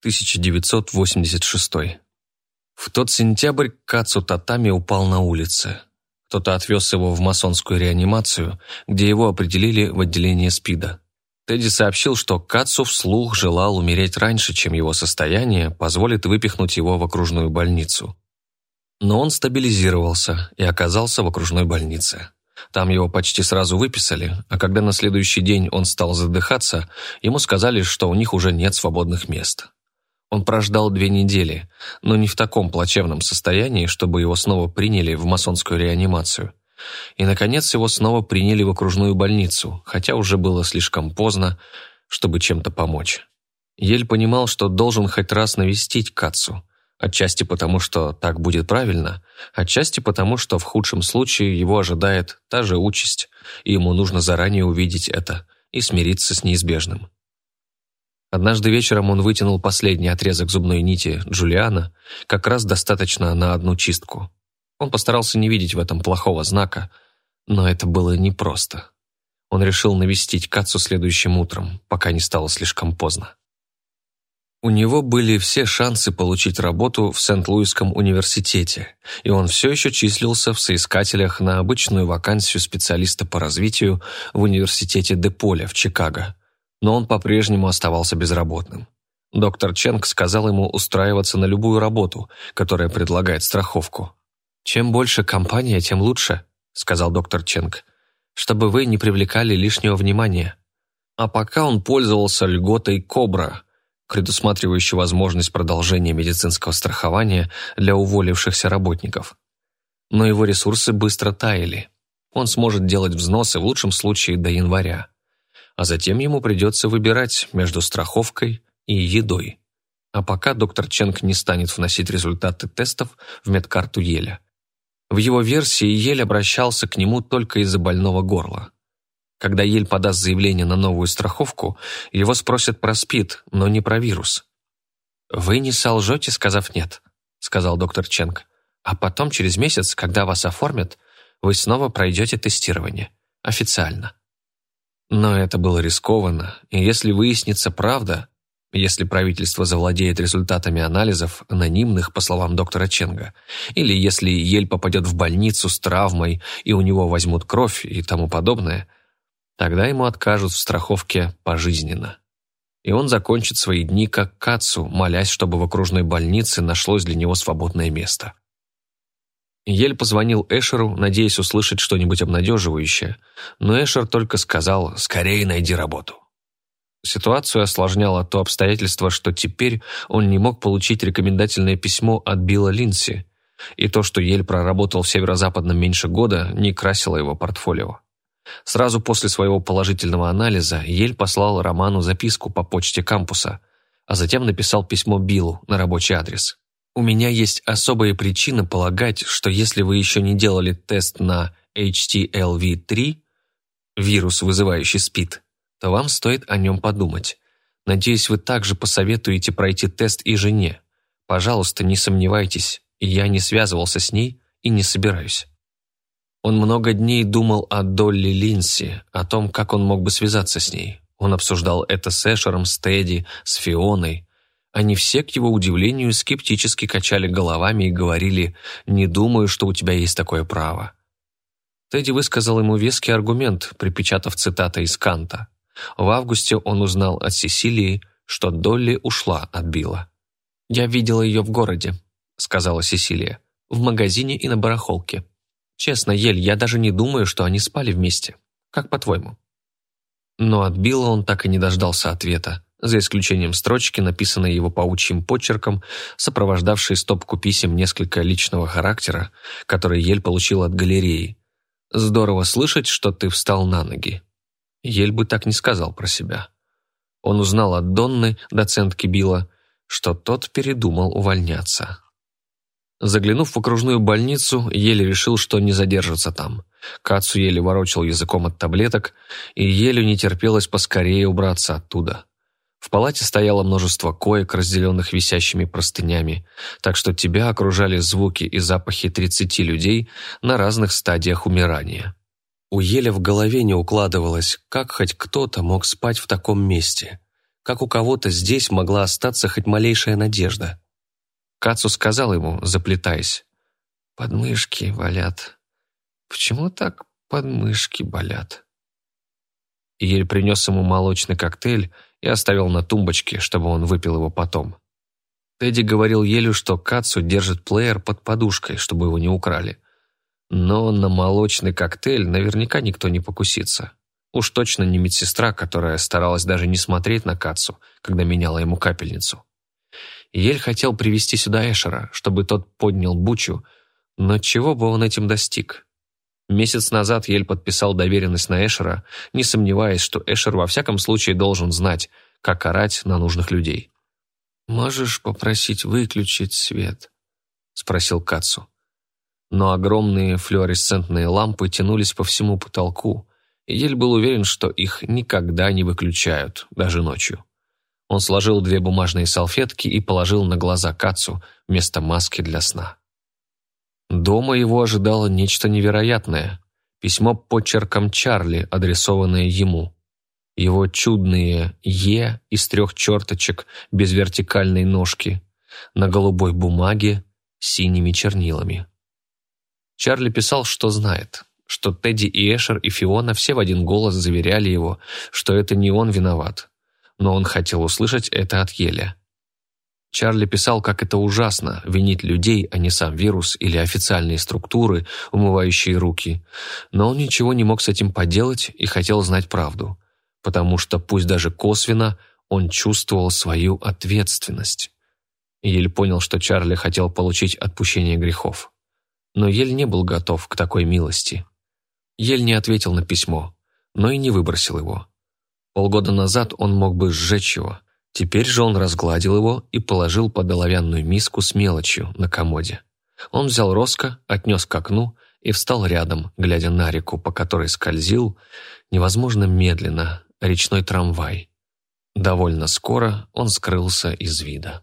1986. В тот сентябрь Кацу Татами упал на улице. Кто-то отвез его в масонскую реанимацию, где его определили в отделение СПИДа. Тедди сообщил, что Кацу вслух желал умереть раньше, чем его состояние позволит выпихнуть его в окружную больницу. Но он стабилизировался и оказался в окружной больнице. Там его почти сразу выписали, а когда на следующий день он стал задыхаться, ему сказали, что у них уже нет свободных мест. Он прождал две недели, но не в таком плачевном состоянии, чтобы его снова приняли в масонскую реанимацию. И, наконец, его снова приняли в окружную больницу, хотя уже было слишком поздно, чтобы чем-то помочь. Ель понимал, что должен хоть раз навестить Кацу, отчасти потому, что так будет правильно, отчасти потому, что в худшем случае его ожидает та же участь, и ему нужно заранее увидеть это и смириться с неизбежным. Однажды вечером он вытянул последний отрезок зубной нити Джулиана, как раз достаточно на одну чистку. Он постарался не видеть в этом плохого знака, но это было непросто. Он решил навестить Кацу следующим утром, пока не стало слишком поздно. У него были все шансы получить работу в Сент-Луисском университете, и он все еще числился в соискателях на обычную вакансию специалиста по развитию в университете Деполя в Чикаго – но он по-прежнему оставался безработным. Доктор Ченг сказал ему устраиваться на любую работу, которая предлагает страховку. «Чем больше компания, тем лучше», — сказал доктор Ченг, «чтобы вы не привлекали лишнего внимания». А пока он пользовался льготой «Кобра», предусматривающей возможность продолжения медицинского страхования для уволившихся работников. Но его ресурсы быстро таяли. Он сможет делать взносы в лучшем случае до января а затем ему придется выбирать между страховкой и едой. А пока доктор Ченг не станет вносить результаты тестов в медкарту Еля. В его версии Ель обращался к нему только из-за больного горла. Когда Ель подаст заявление на новую страховку, его спросят про СПИД, но не про вирус. «Вы не солжете, сказав «нет», — сказал доктор Ченг. «А потом, через месяц, когда вас оформят, вы снова пройдете тестирование. Официально. Но это было рискованно, и если выяснится правда, если правительство завладеет результатами анализов, анонимных, по словам доктора Ченга, или если Ель попадет в больницу с травмой и у него возьмут кровь и тому подобное, тогда ему откажут в страховке пожизненно. И он закончит свои дни как Кацу, молясь, чтобы в окружной больнице нашлось для него свободное место. Ель позвонил Эшеру, надеясь услышать что-нибудь обнадеживающее, но Эшер только сказал «скорее найди работу». Ситуацию осложняло то обстоятельство, что теперь он не мог получить рекомендательное письмо от Билла Линси, и то, что Ель проработал в северо-западном меньше года, не красило его портфолио. Сразу после своего положительного анализа Ель послал Роману записку по почте кампуса, а затем написал письмо Биллу на рабочий адрес. У меня есть особая причина полагать, что если вы еще не делали тест на HTLV-3, вирус, вызывающий СПИД, то вам стоит о нем подумать. Надеюсь, вы также посоветуете пройти тест и жене. Пожалуйста, не сомневайтесь, я не связывался с ней и не собираюсь. Он много дней думал о Долли Линси, о том, как он мог бы связаться с ней. Он обсуждал это с Эшером, с Тедди, с Фионой, они все, к его удивлению, скептически качали головами и говорили «не думаю, что у тебя есть такое право». Тедди высказал ему веский аргумент, припечатав цитата из Канта. В августе он узнал от Сесилии, что Долли ушла от Билла. «Я видела ее в городе», — сказала Сесилия, — «в магазине и на барахолке. Честно, Ель, я даже не думаю, что они спали вместе. Как по-твоему?» Но от Билла он так и не дождался ответа за исключением строчки, написанной его паучьим почерком, сопровождавшей стопку писем несколько личного характера, которые Ель получил от галереи. «Здорово слышать, что ты встал на ноги». Ель бы так не сказал про себя. Он узнал от Донны, доцентки Билла, что тот передумал увольняться. Заглянув в окружную больницу, Еле решил, что не задержится там. Кацу еле ворочал языком от таблеток, и Елю не терпелось поскорее убраться оттуда. В палате стояло множество коек, разделенных висящими простынями, так что тебя окружали звуки и запахи 30 людей на разных стадиях умирания. У Еля в голове не укладывалось, как хоть кто-то мог спать в таком месте. как у кого-то здесь могла остаться хоть малейшая надежда. Кацу сказал ему, заплетаясь, «Подмышки болят. Почему так подмышки болят?» Ель принес ему молочный коктейль и оставил на тумбочке, чтобы он выпил его потом. Тедди говорил Елю, что Кацу держит плеер под подушкой, чтобы его не украли. Но на молочный коктейль наверняка никто не покусится. Уж точно не медсестра, которая старалась даже не смотреть на Кацу, когда меняла ему капельницу. Ель хотел привести сюда Эшера, чтобы тот поднял бучу, но чего бы он этим достиг? Месяц назад Ель подписал доверенность на Эшера, не сомневаясь, что Эшер во всяком случае должен знать, как орать на нужных людей. «Можешь попросить выключить свет?» — спросил Кацу. Но огромные флуоресцентные лампы тянулись по всему потолку, и Ель был уверен, что их никогда не выключают, даже ночью. Он сложил две бумажные салфетки и положил на глаза Кацу вместо маски для сна. Дома его ожидало нечто невероятное. Письмо почерком Чарли, адресованное ему. Его чудные «Е» из трех черточек без вертикальной ножки на голубой бумаге синими чернилами. Чарли писал, что знает, что Тедди и Эшер и Фиона все в один голос заверяли его, что это не он виноват. Но он хотел услышать это от Еля. Чарли писал, как это ужасно – винить людей, а не сам вирус или официальные структуры, умывающие руки. Но он ничего не мог с этим поделать и хотел знать правду. Потому что, пусть даже косвенно, он чувствовал свою ответственность. Ель понял, что Чарли хотел получить отпущение грехов. Но Ель не был готов к такой милости. Ель не ответил на письмо, но и не выбросил его. Полгода назад он мог бы сжечь его. Теперь же он разгладил его и положил под оловянную миску с мелочью на комоде. Он взял Роско, отнес к окну и встал рядом, глядя на реку, по которой скользил, невозможно медленно, речной трамвай. Довольно скоро он скрылся из вида.